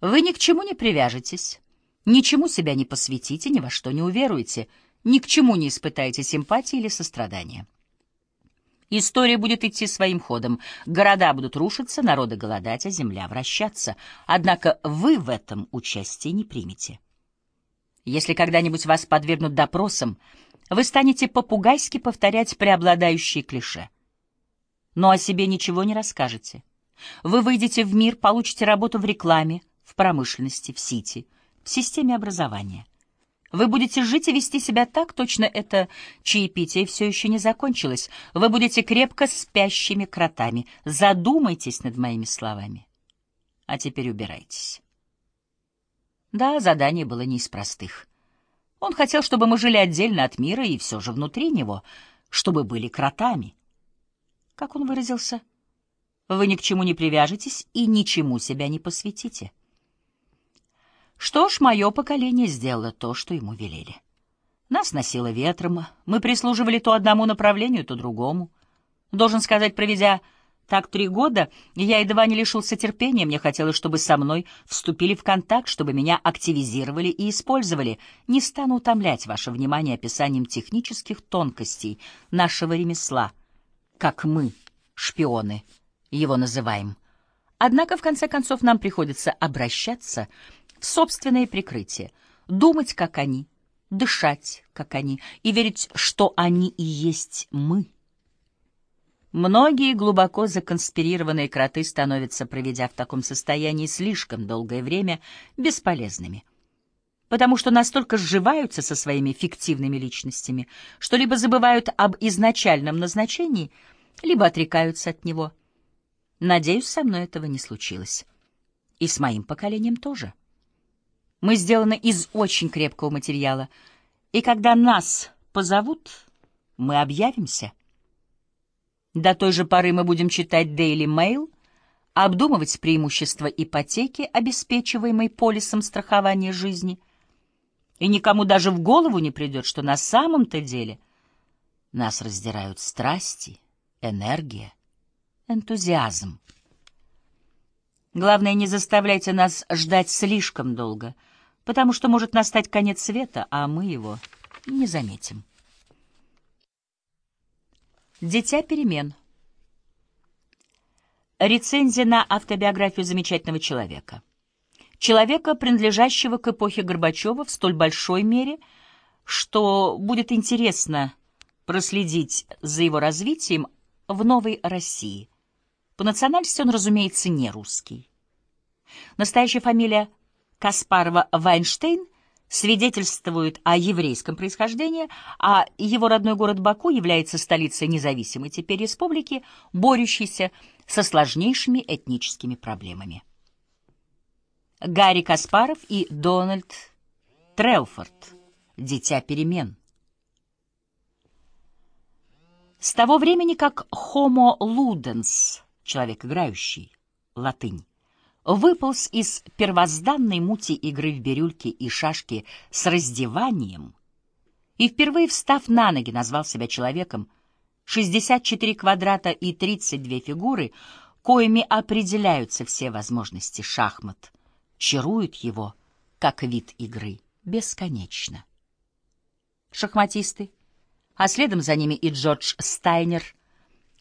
Вы ни к чему не привяжетесь, ничему себя не посвятите, ни во что не уверуете, ни к чему не испытаете симпатии или сострадания. История будет идти своим ходом, города будут рушиться, народы голодать, а земля вращаться. Однако вы в этом участие не примете. Если когда-нибудь вас подвергнут допросам, вы станете попугайски повторять преобладающие клише. Но о себе ничего не расскажете. Вы выйдете в мир, получите работу в рекламе, в промышленности, в сити, в системе образования. Вы будете жить и вести себя так, точно это чаепитие все еще не закончилось. Вы будете крепко спящими кротами. Задумайтесь над моими словами. А теперь убирайтесь. Да, задание было не из простых. Он хотел, чтобы мы жили отдельно от мира и все же внутри него, чтобы были кротами. Как он выразился? Вы ни к чему не привяжетесь и ничему себя не посвятите. Что ж, мое поколение сделало то, что ему велели. Нас носило ветром, мы прислуживали то одному направлению, то другому. Должен сказать, проведя так три года, я едва не лишился терпения, мне хотелось, чтобы со мной вступили в контакт, чтобы меня активизировали и использовали. Не стану утомлять ваше внимание описанием технических тонкостей нашего ремесла, как мы, шпионы, его называем. Однако, в конце концов, нам приходится обращаться в собственное прикрытие, думать, как они, дышать, как они, и верить, что они и есть мы. Многие глубоко законспирированные кроты становятся, проведя в таком состоянии слишком долгое время, бесполезными, потому что настолько сживаются со своими фиктивными личностями, что либо забывают об изначальном назначении, либо отрекаются от него. Надеюсь, со мной этого не случилось. И с моим поколением тоже. Мы сделаны из очень крепкого материала, и когда нас позовут, мы объявимся. До той же поры мы будем читать Daily Mail, обдумывать преимущества ипотеки, обеспечиваемой полисом страхования жизни, и никому даже в голову не придет, что на самом-то деле нас раздирают страсти, энергия, энтузиазм. Главное, не заставляйте нас ждать слишком долго — потому что может настать конец света, а мы его не заметим. Дитя перемен. Рецензия на автобиографию замечательного человека. Человека, принадлежащего к эпохе Горбачева в столь большой мере, что будет интересно проследить за его развитием в новой России. По национальности он, разумеется, не русский. Настоящая фамилия Каспарова Вайнштейн свидетельствует о еврейском происхождении, а его родной город Баку является столицей независимой теперь республики, борющейся со сложнейшими этническими проблемами. Гарри Каспаров и Дональд Трелфорд. Дитя перемен. С того времени, как Homo ludens, человек играющий, латынь, выполз из первозданной мути игры в бирюльки и шашки с раздеванием и, впервые встав на ноги, назвал себя человеком, 64 квадрата и 32 фигуры, коими определяются все возможности шахмат, чаруют его, как вид игры, бесконечно. Шахматисты, а следом за ними и Джордж Стайнер,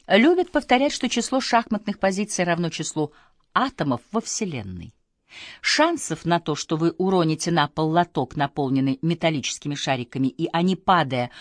любят повторять, что число шахматных позиций равно числу атомов во Вселенной. Шансов на то, что вы уроните на пол лоток, наполненный металлическими шариками, и они, падая,